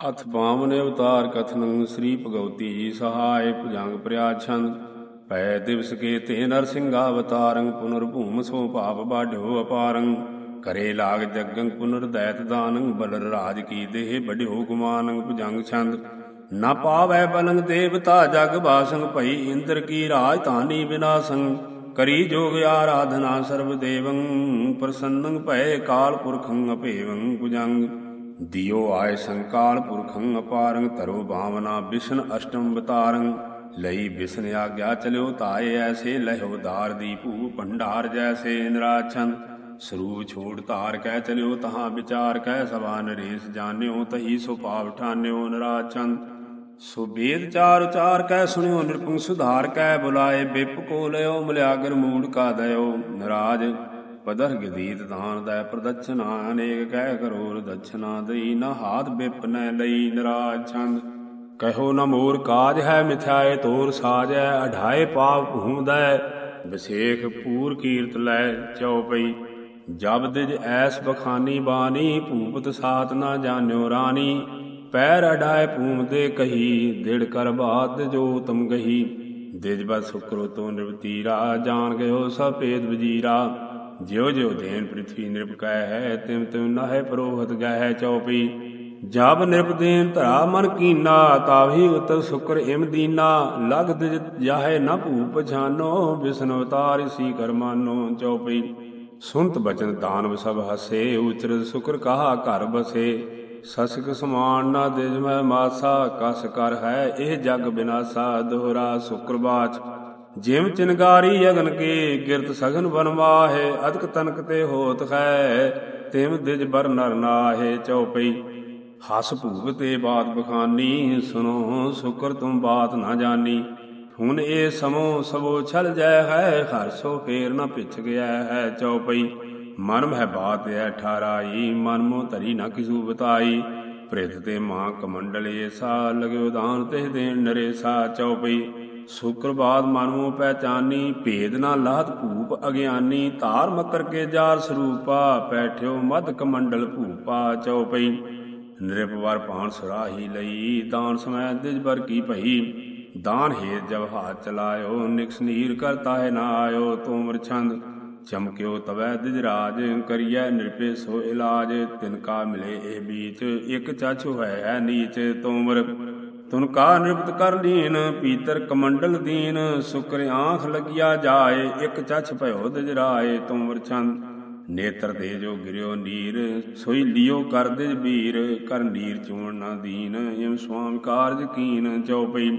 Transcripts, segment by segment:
ਅਥ ਬਾਮਨ ਅਵਤਾਰ ਕਥਨੰ ਸ੍ਰੀ ਭਗਵਤੀ ਜੀ ਸਹਾਇ ਭੁਜੰਗ ਪ੍ਰਿਆਛੰਦ। ਪੈ ਦਿਵਸ ਕੇ ਤੇ ਨਰਸਿੰਘਾ ਅਵਤਾਰੰ ਪੁਨਰ ਭੂਮ ਸੋ ਭਾਪ ਬਾਢੋ ਅਪਾਰੰ। ਕਰੇ ਲਾਗ ਜਗੰ ਪੁਨਰ ਦੈਤ ਦਾਨੰ, ਬਲਰ ਰਾਜ ਕੀ ਦੇਹ ਬਢਿਓ ਗੁਮਾਨੰ ਭੁਜੰਗ ਛੰਦ। ਨਾ ਪਾਵੈ ਬਲੰਗ ਦੇਵਤਾ ਜਗ ਬਾਸੰ, ਭਈ ਇੰਦਰ ਕੀ ਰਾਜ ਧਾਨੀ ਕਰੀ ਜੋਗ ਆਰਾਧਨਾ ਸਰਬ ਦੇਵੰ, ਪ੍ਰਸੰਨੰ ਭੈ ਕਾਲ ਪੁਰਖੰ ਅਭੇਵੰ ਭੁਜੰਗ। ਦਿਓ ਆਏ ਸੰਕਾਲ ਪੁਰਖੰ ਅਪਾਰੰ ਤਰੋ ਭਾਵਨਾ ਵਿਸ਼ਨ ਅਸ਼ਟਮ ਬਤਾਰੰ ਲਈ ਬਿਸ਼ਨ ਆਗਿਆ ਚਲਿਓ ਤਾਏ ਐਸੇ ਲਹਿਓ ਦਾਰ ਦੀ ਭੂ ਭੰਡਾਰ ਜੈਸੇ ਨਿਰਾਛਨ ਸਰੂਪ ਛੋੜ ਧਾਰ ਕਹਿ ਚਲਿਓ ਤਹਾਂ ਵਿਚਾਰ ਕਹਿ, ਸਭਾ ਨਰੇਸ ਜਾਣਿਓ ਤਹੀ ਸੋ ਭਾਵ ਠਾਨਿਓ ਨਿਰਾਛਨ ਸੋ ਬੇਦ ਚਾਰ ਉਚਾਰ ਕਹਿ ਸੁਣਿਓ, ਨਿਰਪੰਗ ਸੁਧਾਰ ਕਹਿ ਬੁਲਾਏ, ਬਿਪ ਕੋ ਲਿਓ ਮਲਿਆਗਰ ਮੂੜ ਕਾ ਦਇਓ, ਨਰਾਜ। ਪਦਰ ਗਦੀਤ ਦਾਨ ਦਾ ਪ੍ਰਦਛਨਾ ਅਨੇਕ ਕਹਿ ਕਰੋਰ ਦਛਨਾ ਦਈ, ਨਾ ਹਾਥ ਬਿਪਨੈ ਲਈ ਨਰਾਜ ਛੰਦ। ਕਹਿਓ ਨਾ ਮੋਰ ਕਾਜ ਹੈ ਮਿਥਿਆਏ, ਤੋਰ ਸਾਜੈ ਅਢਾਏ ਪਾਪ ਭੂਮਦੈ ਵਿਸੇਖ ਪੂਰ ਕੀਰਤ ਲੈ ਚਉਪਈ ਜਬ ਦਿਜ ਐਸ ਬਖਾਨੀ ਬਾਣੀ, ਭੂਪਤ ਸਾਤ ਨਾ ਜਾਣਿਓ ਰਾਣੀ। ਪੈਰ ਅਢਾਏ ਭੂਮ ਦੇ ਕਹੀ, ਦਿੜ ਕਰ ਬਾਤ ਜੋ ਤਮ ਗਹੀ। ਦਿਜ ਬਸ ਸੁਕਰੋ ਤੋ ਨਿਰਵਤੀਰਾ ਜਾਣ ਗਇਓ ਸਭ ਭੇਦ ਵਜੀਰਾ। ਜਿਉ ਜਿਉ ਦੇਨ ਪ੍ਰਿਥਵੀ ਨਿਰਪਕੈ ਹੈ ਤਿਮ ਤਿਮ ਨਾਹਿ ਪਰੋਹਤ ਗਹਿ ਚਉਪਈ ਜਬ ਨਿਰਪਦੇਨ ਧਰਾ ਮਨ ਕੀਨਾ, ਤਾਵੀ ਉਤਰ ਸ਼ੁਕਰ ਇਮ ਦੀਨਾ। ਲਗ ਦਿਜ ਜਾਹੇ ਨ ਭੂਪ ਪਛਾਨੋ ਵਿਸ਼ਨ ਅਵਤਾਰ ਸੀ ਕਰਮਾਨੋ ਚਉਪਈ ਸੁਨਤ ਬਚਨ ਦਾਨਵ ਸਭ ਹਸੇ ਉਚਰ ਸ਼ੁਕਰ ਕਹਾ ਘਰ ਬਸੇ। ਸਸਕ ਸਮਾਨ ਨਾ ਦਿਜ ਮੈਂ ਮਾਸਾ, ਕਸ ਕਰ ਹੈ ਇਹ ਜਗ ਬਿਨਾਸਾ, ਦੋਹਰਾ ਸ਼ੁਕਰ ਜਿਮ ਚਿਨਗਾਰੀ ਅਗਨ ਕੇ ਗਿਰਤ ਸਗਨ ਬਨਵਾਹੇ ਅਦਕ ਤਨਕ ਤੇ ਹੋਤ ਹੈ ਤਿਮ ਦਿਜ ਬਰ ਨਰ ਨਾਹੇ ਚਉਪਈ ਹਸ ਭੂਪ ਤੇ ਬਾਤ ਬਖਾਨੀ, ਸੁਨੋ ਸ਼ੁਕਰ ਤੁਮ ਬਾਤ ਨਾ ਜਾਣੀ ਹੁਣ ਇਹ ਸਮੋ ਸਭੋ ਛਲ ਜੈ ਹੈ, ਹਰ ਸੋ ਫੇਰ ਨਾ ਪਿਛ ਗਿਆ ਹੈ ਚਉਪਈ ਮਨ ਮਹਿ ਬਾਤ ਐ ਠਾਰਾਈ, ਮਨ ਮੋ ਧਰੀ ਨਾ ਕਿਸੂ ਬਤਾਈ। ਪ੍ਰਿਤ ਤੇ ਮਾਂ ਕਮੰਡਲ ਏਸਾ, ਲਗਿਓ ਦਾਨ ਤੇ ਦੇਣ ਨਰੇਸਾ ਚਉਪਈ ਸੁਕਰਬਾਦ ਮਨਮੋ ਪਹਿਚਾਨੀ ਭੇਦ ਨਾ ਲਾਹਤ ਭੂਪ ਅਗਿਆਨੀ, ਧਾਰ ਮਕਰ ਕੇ ਜਾਰ ਸਰੂਪਾ ਪੈਠਿਓ ਮਦ ਕਮੰਡਲ ਭੂਪਾ ਚਉਪਈ ਨਿਰਪਵਰ ਭਾਣ ਸੁਰਾਹੀ ਲਈ, ਦਾਨ ਸਮੈ ਦਿਜ ਬਰ ਕੀ ਭਈ। ਦਾਨ ਹੇ ਜਬ ਹਾਥ ਚਲਾਇਓ, ਨਿਕਸ ਨੀਰ ਕਰਤਾ ਹੈ ਨਾ ਆਇਓ ਤੋਮਰ ਛੰਦ। ਚਮਕਿਓ ਤਵੈ ਦਿਜ ਰਾਜ, ਕਰੀਐ ਨਿਰਪੇ ਸੋ ਇਲਾਜ। ਤਿਨਕਾ ਮਿਲੇ ਇਹ ਬੀਚ, ਇਕ ਚਾਛੋ ਹੈ ਨੀਚ ਤੋਮਰ ਤੁਨ ਕਾ ਨਿਰਪਤ ਕਰ ਲੀਨ, ਪੀਤਰ ਕਮੰਡਲ ਦੀਨ, ਸੁਕਰ ਆਂਖ ਲਗਿਆ ਜਾਏ, ਇਕ ਚਛ ਭਇਓ ਦਿਜ ਰਾਏ ਤੁਮਰ ਨੇਤਰ ਦੇ ਜੋ ਗਿਰਿਓ ਨੀਰ, ਸੋਈ ਲਿਓ ਕਰ ਦਿਜ ਵੀਰ ਕਰ ਨੀਰ ਚੋਣ ਨਾ ਦੀਨ, ਇਮ ਸੁਆਮ ਕਾਰਜ ਕੀਨ ਚਉਪਈ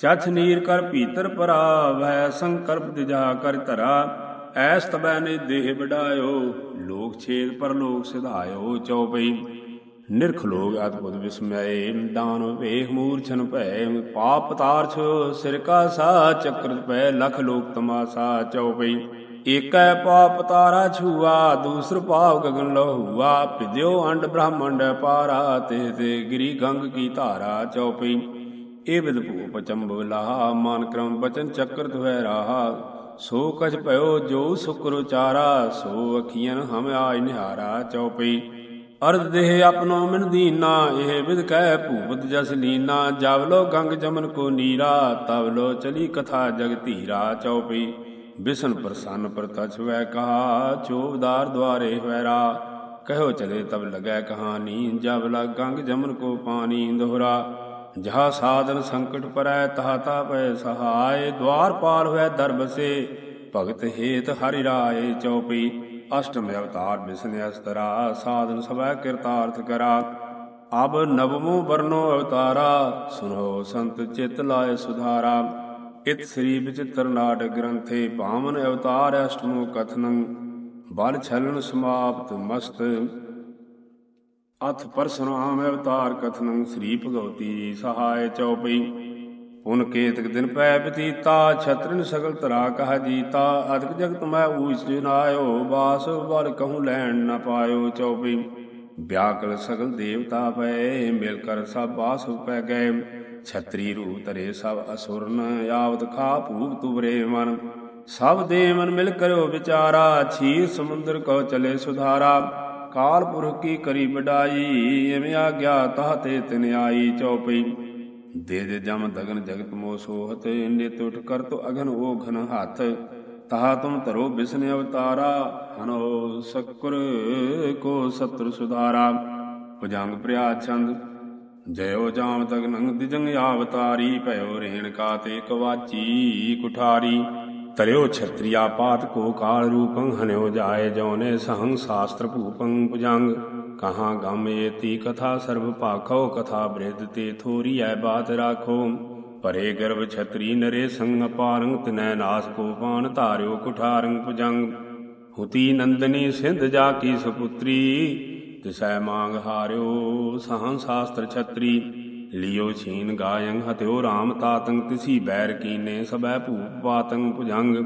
ਚਛ ਨੀਰ ਕਰ ਪੀਤਰ ਪਰਾ ਵੈ ਸੰਕਰਪ ਦਿਜਾ ਕਰ ਧਰਾ। ਐਸ ਤਬੈ ਨੇ ਦੇਹ ਵਡਾਇਓ, ਲੋਕ ਛੇਦ ਪਰ ਲੋਕ ਸਿਧਾਇਓ ਚਉਪਈ ਨਿਰਖ ਲੋਗ ਅਦਭੁਤ ਵਿਸਮੈ ਦਾਨ ਵੇਖ ਮੂਰਛਨ ਭੈ, ਪਾਪ ਤਾਰਛ ਸਿਰ ਕਾ ਸਾ ਚੱਕਰ ਪੈ ਲਖ ਲੋਕ ਤਮਾਸਾ ਚਉਪਈ। ਏਕੈ ਪਾਪ ਤਾਰਾ ਛੂਆ, ਦੂਸਰ ਭਾਵ ਗਗਨ ਲਹੂਆ ਪਿਦਿਓ ਅੰਡ ਬ੍ਰਹਮੰਡ ਪਾਰਾ, ਤੇ ਤੇ ਗਿਰੀ ਗੰਗ ਕੀ ਧਾਰਾ ਚਉਪਈ। ਏ ਵਿਦ ਭੂਪ ਚੰਬਵ ਲਾਹਾ ਮਾਨ ਕਰਮ ਬਚਨ ਚੱਕਰ ਤੁਹੈ ਰਾਹਾ। ਸੋ ਕਛ ਭਇਓ ਜੋ ਸੁਕਰ ਉਚਾਰਾ ਸੋ ਅਖੀਆਂ ਹਮ ਆਇ ਨਿਹਾਰਾ ਚਉਪਈ। ਅਰਧ ਦੇਹ ਆਪਨੋ ਮਿਨ ਦੀਨਾ, ਇਹ ਵਿਦ ਕਹਿ ਭੂਪਤ ਜਸ ਲੀਨਾ। ਜਬ ਗੰਗ ਜਮਨ ਕੋ ਨੀਰਾ, ਤਬ ਚਲੀ ਕਥਾ ਜਗ ਧੀਰਾ ਚਉਪਈ ਬਿਸ਼ਨ ਪ੍ਰਸੰਨ ਪ੍ਰਤਛ ਵੈ ਕਹਾ, ਚੋਬਦਾਰ ਦਵਾਰੇ ਵੈਰਾ। ਕਹਿਓ ਚਲੇ ਤਬ ਲਗੈ ਕਹਾਨੀ ਜਬ ਲਗ ਗੰਗ ਜਮਨ ਕੋ ਪਾਣੀ ਦੋਹਰਾ। ਜਹਾ ਸਾਧਨ ਸੰਕਟ ਪਰੈ, ਤਹਾ ਤਾ ਪੈ ਸਹਾਇ ਦਵਾਰ ਪਾਲ ਹੋਇ ਦਰ ਬਸੇ ਭਗਤ ਹੇਤ ਹਰਿ ਰਾਏ ਚਉਪਈ ਅਸ਼ਟਮ ਅਵਤਾਰ ਬਿਸਨੇ ਅਸਤਰਾ, ਸਾਧਨ ਸਭੈ ਕਿਰਤਾਰਥ ਕਰਾ। ਅਬ ਨਵਮੋ ਵਰਨੋ ਅਵਤਾਰਾ, ਸੁਨੋ ਸੰਤ ਚਿਤ ਲਾਏ ਸੁਧਾਰਾ। ਇਤ ਸ੍ਰੀ ਵਿਚਿਤ੍ਰ ਨਾਟਕ ਗ੍ਰੰਥੇ ਭਾਵਨ ਅਵਤਾਰ ਅਸ਼ਟਮੋ ਕਥਨੰ, ਬਲ ਛਲਨ ਸਮਾਪਤ ਮਸਤ। ਅਥ ਪਰਸੁਰਾਮ ਅਵਤਾਰ ਕਥਨੰ, ਸ੍ਰੀ ਭਗਵਤੀ ਸਹਾਇ ਚਉਪਈ। ਪੁਨ ਕੇਤਕ ਦਿਨ ਪੈ ਬਤੀਤਾ, ਛਤਰਨ ਸਗਲ ਤਰਾ ਕਹ ਜੀਤਾ। ਅਦਕ ਜਗਤ ਮੈਂ ਊਚ ਜਨਾਇਓ ਬਾਸ ਬਲ ਕਹੂੰ ਲੈਣ ਨ ਪਾਇਓ ਚਉਪਈ ਵਿਆਕਲ ਸਗਲ ਦੇਵਤਾ ਪਏ ਮਿਲ ਕਰ ਸਭ ਬਾਸ ਪੈ ਗਏ। ਛਤਰੀ ਰੂਪ ਤਰੇ ਸਭ ਅਸੁਰਨ, ਆਵਤ ਖਾ ਭੂਪ ਤੁਵਰੇ ਮਨ। ਸਭ ਦੇਵਨ ਮਿਲ ਕਰਿਓ ਵਿਚਾਰਾ, ਛੀਰ ਸਮੁੰਦਰ ਕੋ ਚਲੇ ਸੁਧਾਰਾ। ਕਾਲ ਪੁਰਖ ਕੀ ਕਰੀ ਬਡਾਈ ਐਵੇਂ ਆਗਿਆ ਤਾਹ ਤੇ ਤਿਨ ਆਈ ਚਉਪਈ ਦੇ ਦੇ ਜਮ ਦਗਨ ਜਗਤ ਮੋ ਸੋਹਤ ਨਿਤ ਉਠ ਕਰ ਤੋ ਅਗਨ ਓ ਘਨ ਹੱਥ। ਤਹਾ ਤੁਮ ਧਰੋ ਬਿਸਨ ਅਵਤਾਰਾ, ਹਨੋ ਸਕੁਰ ਕੋ ਸਤਰ ਸੁਧਾਰਾ। ਭੁਜੰਗ ਪ੍ਰਿਆ ਛੰਦ, ਜਯੋ ਜਾਮ ਤਗਨੰ ਦਿਜੰਗ ਆਵਤਾਰੀ, ਭਇਓ ਰੇਣ ਕਾ ਤੇ ਕਵਾਚੀ ਕੁਠਾਰੀ। ਤਰਿਓ ਛਤਰੀਆ ਪਾਤ ਕੋ ਕਾਲ ਰੂਪੰ, ਹਨਿਓ ਜਾਏ ਜੋਨੇ ਸਹੰ ਸ਼ਾਸਤਰ ਭੂਪੰ ਭੁਜੰਗ। ਕਹਾਂ ਗਮ ਏਤੀ ਕਥਾ ਸਰਬ ਪਾਖੋ ਕਥਾ ਬ੍ਰਿਧ ਤੇ ਥੋਰੀ ਐ ਬਾਤ ਰਾਖੋ। ਪਰੇ ਗਰਭ ਛਤਰੀ ਨਰੇ ਸੰਗ ਪਾਰੰਗ, ਤਨੈ ਨਾਸ ਕੋ ਪਾਨ ਧਾਰਿਓ ਕੁਠਾਰੰਗ ਭੁਜੰਗ। ਹੁਤੀ ਨੰਦਨੀ ਸਿੰਧ ਜਾ ਕੀ ਸੁਪੁੱਤਰੀ, ਤਿਸੈ ਮੰਗ ਹਾਰਿਓ ਸਹੰ ਸ਼ਾਸਤਰ ਛਤਰੀ। ਲਿਓ ਛੀਨ ਗਾਯੰ ਹਤਿਓ ਰਾਮ ਤਾਤੰ ਤਿਸੀ ਬੈਰ ਕੀਨੇ ਸਬੈ ਭੂਪ ਪਾਤੰ ਭੁਜੰਗ।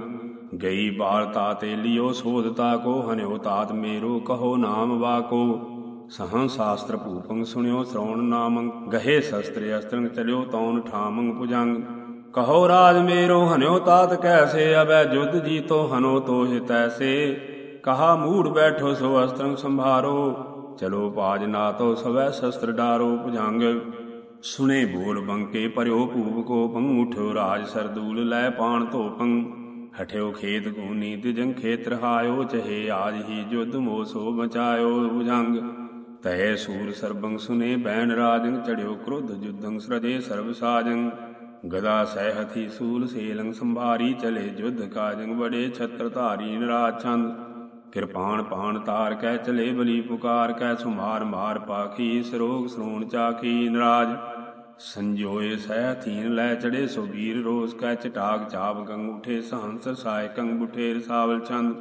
ਗਈ ਬਾਲ ਤਾਤੇ ਲਿਓ ਸੋਧਤਾ ਕੋ ਹਨਿਓ ਤਾਤ ਮੇਰੋ ਕਹੋ ਨਾਮ ਵਾਕੋ। ਸਹੰ ਸ਼ਾਸਤਰ ਭੂਪੰ ਸੁਣਿਓ ਸ਼੍ਰਵਣ ਨਾਮੰ, ਗਹੇ ਸ਼ਸਤਰ ਅਸਤਰੰਗ ਚਲਿਓ ਤੌਨ ਠਾਮੰਗ ਪੁਜੰਗ ਕਹੋ ਰਾਜ ਮੇਰੋ, ਹਨਿਓ ਤਾਤ ਕੈਸੇ, ਅਬੈ ਜੁਦ ਜੀਤੋ, ਹਨੋ ਤੋਹਿ ਤੈਸੇ। ਕਹਾ ਮੂੜ ਬੈਠੋ ਸੋ ਅਸਤਰੰ ਸੰਭਾਰੋ, ਚਲੋ ਪਾਜ ਨਾਤੋ ਸਵੈ ਸ਼ਸਤਰ ਡਾਰੋ ਭੁਜੰਗ। ਸੁਨੇ ਬੋਲ ਬੰਕੇ, ਪਰਿਓ ਭੂਪ ਕੋ ਪੰਗ ਉਠਿਓ ਰਾਜ ਸਰਦੂਲ, ਲੈ ਪਾਣ ਧੋਪੰ। ਹਠਿਓ ਖੇਤ ਗੂਨੀ ਤਿਜੰ ਖੇਤਰ ਹਾਇਓ, ਚਹੇ ਆਜ ਹੀ ਜੁਦ ਮੋਸੋ ਬਚਾਇਓ ਭੁਜੰਗ। ਤੈ ਸੂਰ ਸਰਬੰ ਸੁਨੇ ਬੈਨ ਰਾਜੰ, ਚੜਿਓ ਕ੍ਰੋਧ ਜੁਦੰ ਸਰਜੇ ਸਰਬ ਸਾਜੰ। ਗਦਾ ਸਹਿਥੀ ਸੂਲ ਸੇਲੰ ਸੰਭਾਰੀ, ਚਲੇ ਜੁਧ ਕਾਜੰ ਬੜੇ ਛਤਰ ਧਾਰੀ ਨਰਾਜ ਛੰਦ ਕਿਰਪਾਨ ਪਾਣ ਤਾਰ ਕੈ ਚਲੇ, ਬਲੀ ਪੁਕਾਰ ਕੈ ਸੁਮਾਰ ਮਾਰ ਪਾਖੀ ਸਰੋਗ ਸਰੋਣ ਚਾਖੀ ਨਰਾਜ। ਸੰਜੋਏ ਸਹਿਥੀਨ ਲੈ ਚੜੇ ਸੋ ਵੀਰ ਰੋਸ ਕੈ ਚਟਾਗ ਚਾਪ ਗੰਗ ਉਠੇ ਸਹੰਸ ਸਾਇ ਕੰਗ ਉਠੇ ਰਸਾਵਲ ਚੰਦ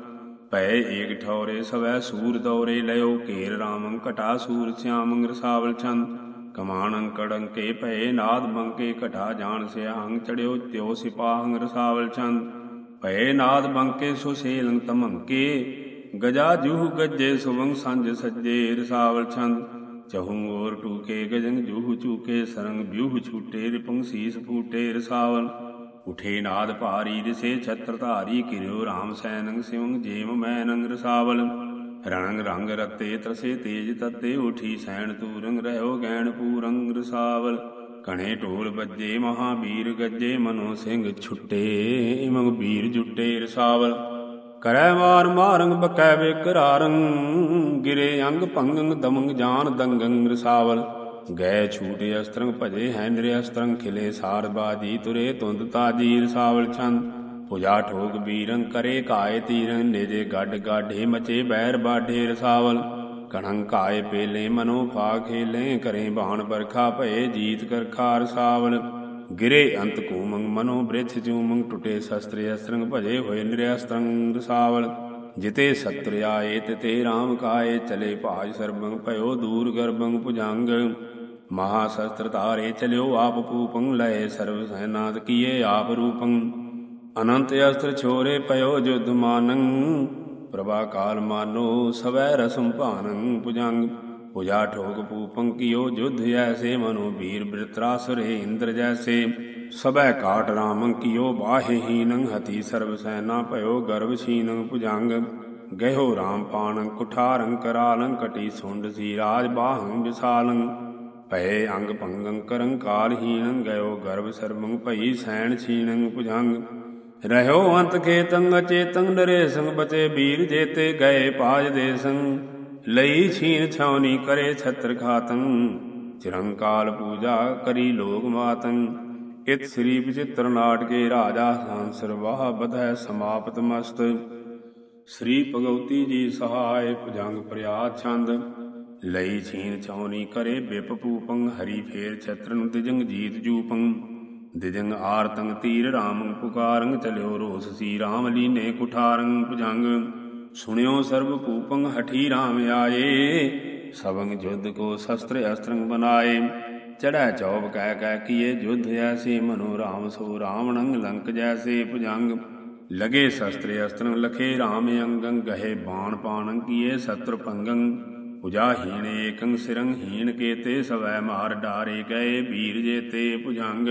ਭੈ ਏਕ ਠੌਰੇ ਸਵੈ ਸੂਰ ਦੌਰੇ ਲਇਓ ਘੇਰ ਰਾਮੰ ਘਟਾ ਸੂਰ ਸਿਆਮੰ ਰਸਾਵਲ ਚੰਦ ਕਮਾਣੰ ਕੜੰਕੇ ਭੈ ਨਾਦ ਬੰਕੇ ਘਟਾ ਜਾਣ ਸਿਆਹੰ ਚੜਿਓ ਤਿਉ ਸਿਪਾਹੰ ਰਸਾਵਲ ਚੰਦ ਭਏ ਨਾਦ ਬੰਕੇ ਸੋ ਸੇਲੰ ਤਮੰਕੇ ਗਜਾ ਜੂਹ ਗੱਜੇ ਸੁਵੰਗ ਸੰਜ ਸੱਜੇ ਰਸਾਵਲ ਛੰਦ। ਚਹੂੰ ਔਰ ਟੂਕੇ ਗਜੰਗ ਜੂਹ ਚੂਕੇ, ਸਰੰਗ ਬਿਊਹ ਛੂਟੇ ਰਿਪੰਗ ਸੀਸ ਫੂਟੇ ਰਸਾਵਲ। ਉਠੇ ਨਾਦ ਭਾਰੀ ਰਿਸੇ ਛਤਰ ਧਾਰੀ ਕਿਰਿਓ ਰਾਮ ਸੈਨੰਗ ਸਿਵੰਗ ਜੇਮ ਮੈਨੰਗ ਰਸਾਵਲ ਰਣੰਗ ਰੰਗ ਰਤੇ ਤਰਸੇ ਤੇਜ ਤਤੇ ਉਠੀ ਸੈਣ ਤੂਰੰਗ ਰਹਿਓ ਗੈਣ ਪੂਰੰਗ ਰਸਾਵਲ ਕਣੇ ਢੋਲ ਵੱਜੇ ਮਹਾਬੀਰ ਗੱਜੇ ਮਨੋ ਸਿੰਘ ਛੁੱਟੇ ਇਮੰਗ ਬੀਰ ਜੁੱਟੇ ਰਸਾਵਲ ਕਰੈ ਮਾਰ ਮਾਰੰਗ ਬਕੈ ਬਿਕਰਾਰੰ ਗਿਰੇ ਅੰਗ ਭੰਗੰ ਦਮੰਗ ਜਾਨ ਦੰਗੰ ਰਸਾਵਲ ਗਏ ਛੂਟੇ ਅਸਤਰੰਗ ਭਜੇ ਹੈ ਨਿਰੇ ਅਸਤਰੰਗ, ਖਿਲੇ ਸਾਰ ਬਾਜੀ ਤੁਰੇ ਤੁੰਦ ਤਾਜੀ ਰਸਾਵਲ ਛੰਦ। ਪੁਜਾ ਠੋਕ ਬੀਰੰ ਕਰੇ ਕਾਏ ਤੀਰੰ ਨੇਜੇ ਗੱਡ ਗਾਢੇ ਮਚੇ ਬੈਰ ਬਾਢੇ ਰਸਾਵਲ। ਕਣੰ ਕਾਏ ਪੇਲੇ ਮਨੋ ਫਾ ਖੇਲੇ, ਕਰੇ ਬਾਣ ਬਰਖਾ ਭਏ ਜੀਤ ਕਰਖਾ ਰਸਾਵਲ ਗਿਰੇ ਅੰਤ ਕੂਮੰ ਮਨੋ ਬ੍ਰਿਥ ਜੂਮੰ ਟੁਟੇ ਸ਼ਸਤਰ ਅਸਤਰੰਗ ਭਜੇ ਹੋਏ ਨਿਰਅਸਤਰੰਗ ਰਸਾਵਲ ਜਿਤੇ ਸਤਰਿਆਏ ਤਿਤੇ RAM ਕਾਏ, ਚਲੇ ਭਾਜ ਸਰਬੰ ਭਇਓ ਦੂਰ ਗਰਬੰ ਭੁਜੰਗ। ਮਹਾ ਸ਼ਸਤਰ ਧਾਰੇ ਚਲਿਓ ਆਪ ਪੂਪੰ ਲਏ ਸਰਬ ਸੈਨਾਤ ਕੀਏ ਆਪ ਰੂਪੰ। ਅਨੰਤ ਅਸਤਰ ਛੋਰੇ ਪਇਓ ਜੁਧ ਮਾਨੰ, ਪ੍ਰਭਾ ਕਾਲ ਮਾਨੋ ਸਵੈ ਰਸਮ ਭਾਨੰ ਭੁਜੰਗ। ਪੁਜਾ ਠੋਕ ਪੂਪੰ ਕੀਓ ਜੁਧ ਐਸੇ ਮਨੋ ਵੀਰ ਬ੍ਰਿਤਰਾਸੁਰੇ ਇੰਦਰ ਜੈਸੇ। ਸਭੈ ਕਾਟ ਰਾਮੰ ਕੀਓ ਹਤੀ ਸਰਬ ਸੈਨਾ ਭਇਓ, ਗਰਭ ਛੀਨੰ ਭੁਜੰਗ। ਗਹਿਓ ਰਾਮ ਪਾਣੰ, ਕੁਠਾਰੰ ਕਰਾਲੰ, ਕਟੀ ਸੁੰਡ ਸੀ ਰਾਜ ਬਾਹੰ ਵਿਸਾਲੰ। ਭਏ ਅੰਗ ਭੰਗੰ ਕਰੰ ਕਾਲਹੀਨੰ ਗਇਓ ਗਰਭ ਸਰਬੰ ਭਈ ਸੈਣ ਛੀਨੰ ਭੁਜੰਗ। ਰਹਿਓ ਅੰਤ ਕੇ ਤੰਗ ਨਰੇ ਸੰਗ ਬਚੇ ਵੀਰ ਜੇਤੇ, ਗਏ ਪਾਜ ਦੇ ਸੰਗ ਲਈ ਛੀਨ ਛਾਉਨੀ ਕਰੇ ਛਤਰ ਖਾਤੰ ਚਿਰੰਕਾਲ ਪੂਜਾ ਕਰੀ ਲੋਕ ਮਾਤੰ। ਇਤ ਸ੍ਰੀ ਵਿਚਿਤ੍ਰ ਨਾਟਕੇ ਰਾਜਾ ਸੰਸਰ ਵਾਹ ਬਧੈ ਸਮਾਪਤ ਮਸਤ। ਸ੍ਰੀ ਭਗਉਤੀ ਜੀ ਸਹਾਇ ਭੁਜੰਗ ਪ੍ਰਿਆਤ ਛੰਦ। ਲਈ ਛੀਨ ਛਾਉਨੀ ਕਰੇ ਬਿਪ ਪੂਪੰ, ਹਰੀ ਫੇਰ ਛਤਰ ਨੂੰ ਦਿਜੰਗ ਜੀਤ ਜੂਪੰ। ਦਿਜੰਗ ਆਰਤੰਗ ਤੀਰ ਰਾਮੰ ਪੁਕਾਰੰਗ ਚਲਿਓ ਰੋਸ ਸੀ ਰਾਮ ਲੀਨੇ ਕੁਠਾਰੰਗ ਭੁਜੰਗ। ਸੁਣਿਓ ਸਰਬ ਪੂਪੰਗ ਹਠੀ ਰਾਮ ਆਏ ਸਵੰਗ ਜੁਧ ਕੋ ਸ਼ਸਤਰ ਅਸਤਰੰਗ ਬਨਾਏ। ਚੜੈ ਚੌਬ ਕਹਿ ਕਹਿ ਕੀਏ, ਜੁਧ ਐਸੇ ਮਨੋ ਰਾਮ ਸੋ ਰਾਵਣੰ ਲੰਕ ਜੈਸੇ ਭੁਜੰਗ। ਲਗੇ ਸ਼ਸਤਰ ਅਸਤਰੰਗ ਲਖੇ ਰਾਮ ਅੰਗੰ, ਗਹੇ ਬਾਣ ਪਾਣੰ ਕੀਏ ਸਤਰ ਪੰਗੰ। ਪੁਜਾ ਹੀਣ ਏਕੰ ਸਿਰੰ ਹੀਣ ਕੇਤੇ, ਸਵੈ ਮਾਰ ਡਾਰੇ ਗਏ ਵੀਰ ਜੇਤੇ ਭੁਜੰਗ।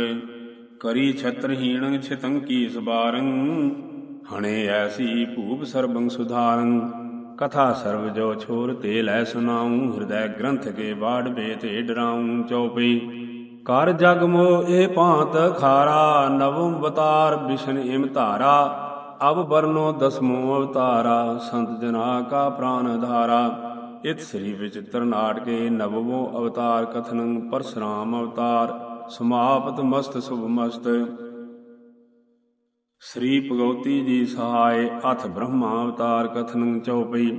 ਕਰੀ ਛਤਰ ਹੀਣੰ ਛਿਤੰ ਕੀ ਸਬਾਰੰ ਹਣੇ ਐਸੀ ਭੂਪ ਸਰਬੰ ਸੁਧਾਰੰ ਕਥਾ ਸਰਬ ਜੋ ਛੋਰ ਤੇ ਲੈ ਸੁਨਾਉ ਹਿਰਦੈ ਗ੍ਰੰਥ ਕੇ ਬਾੜ ਬੇਤੇ ਡਰਾਉ ਚਉਪਈ ਕਰ ਜਗ ਮੋ ਇਹ ਭਾਂਤ ਖਾਰਾ, ਨਵਮ ਅਵਤਾਰ ਵਿਸ਼ਨ ਇਮ ਧਾਰਾ ਅਬ ਬਰਨੋ ਦਸਮੋ ਅਵਤਾਰਾ, ਸੰਤ ਜਨਾ ਕਾ ਪ੍ਰਾਨ ਧਾਰਾ। ਇਤ ਸ੍ਰੀ ਵਿਚਿਤ੍ਰ ਨਾਟਕੇ ਨਵਮੋ ਅਵਤਾਰ ਕਥਨੰ ਪਰਸ਼ਰਾਮ ਅਵਤਾਰ, ਸਮਾਪਤ ਮਸਤ ਸੁਭ ਮਸਤ। ਸ੍ਰੀ ਭਗਵਤੀ ਜੀ ਸਹਾਇ ਅਥ ਬ੍ਰਹਮਾ ਅਵਤਾਰ ਕਥਨ ਚਉਪਈ।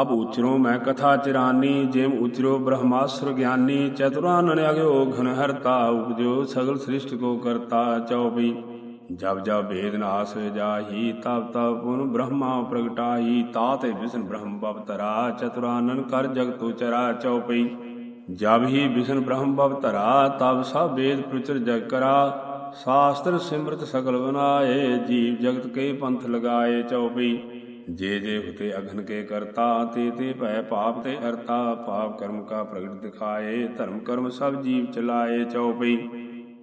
ਅਬ ਉਚਰੋ ਮੈਂ ਕਥਾ ਚਿਰਾਨੀ, ਜਿਮ ਉਚਰੋ ਬ੍ਰਹਮਾਸੁਰ ਗਿਆਨੀ, ਚਤੁਰਾਨਨ ਅਗਿਓ ਘਨ ਹਰਤਾ ਉਪਜੋ ਸਗਲ ਸ੍ਰਿਸ਼ਟ ਕੋ ਕਰਤਾ ਚਉਪਈ। ਜਬ ਜਬ ਭੇਦ ਨਾਸ ਜਾਹੀ, ਤਬ ਤਬ ਪੁਨ ਬ੍ਰਹਮਾ ਪ੍ਰਗਟਾਈ ਤਾਤੇ ਵਿਸ਼ਨ ਬ੍ਰਹਮ ਬਵਤਰਾ ਚਤੁਰਾਨਨ ਕਰ ਜਗਤੁ ਚਰਾ ਚਉਪਈ। ਜਬ ਹੀ ਵਿਸ਼ਨ ਬ੍ਰਹਮ ਬਵਤਰਾ ਤਬ ਸਭ ਵੇਦ ਪ੍ਰਚਰ ਜਗ ਕਰਾ। ਸ਼ਾਸਤਰ ਸਿਮਰਤ ਸਗਲ ਬਨਾਏ, ਜੀਵ ਜਗਤ ਕੇ ਪੰਥ ਲਗਾਏ ਚਉਪਈ ਜੇ ਜੇ ਹੁਤੇ ਅਘਨ ਕੇ ਕਰਤਾ, ਤੇ ਤੇ ਭੈ ਪਾਪ ਤੇ ਹਰਤਾ। ਪਾਪ ਕਰਮ ਕਾ ਪ੍ਰਗਟ ਦਿਖਾਏ, ਧਰਮ ਕਰਮ ਸਭ ਜੀਵ ਚਲਾਏ ਚਉਪਈ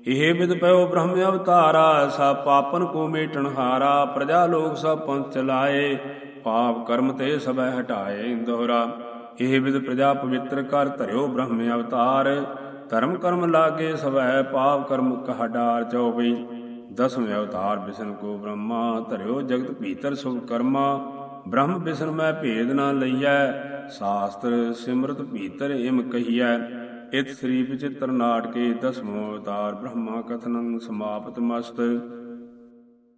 ਇਹ ਵਿਦ ਪਇਓ ਬ੍ਰਹਮ ਅਵਤਾਰਾ ਸਾ ਪਾਪਨ ਕੋ ਮੇਟਣ ਹਾਰਾ। ਪ੍ਰਜਾ ਲੋਕ ਸਭ ਪੰਥ ਚਲਾਏ, ਪਾਪ ਕਰਮ ਤੇ ਸਭੈ ਹਟਾਏ ਦੋਹਰਾ ਇਹ ਵਿਦ ਪ੍ਰਜਾ ਪਵਿੱਤਰ ਕਰ ਧਰਿਓ ਬ੍ਰਹਮ ਅਵਤਾਰ। ਧਰਮ ਕਰਮ ਲਾਗੇ ਸਵੈ, ਪਾਪ ਕਰਮ ਕਹਾਡਾਰ ਦਸਵੇਂ ਅਵਤਾਰ ਬਿਸ਼ਨ ਕੋ ਬ੍ਰਹਮਾ, ਧਰਿਓ ਜਗਤ ਭੀਤਰ ਸੁਭ ਕਰਮਾ। ਬ੍ਰਹਮ ਬਿਸ਼ਨ ਮੈਂ ਭੇਦ ਨਾ ਲਈਐ, ਸ਼ਾਸਤਰ ਸਿਮਰਤ ਭੀਤਰ ਇਮ ਕਹੀਐ। ਇਤ ਸ੍ਰੀ ਵਿਚਿਤ੍ਰ ਨਾਟਕੇ ਦਸਮੋ ਅਵਤਾਰ ਬ੍ਰਹਮਾ ਕਥਨੰ ਸਮਾਪਤ ਮਸਤ।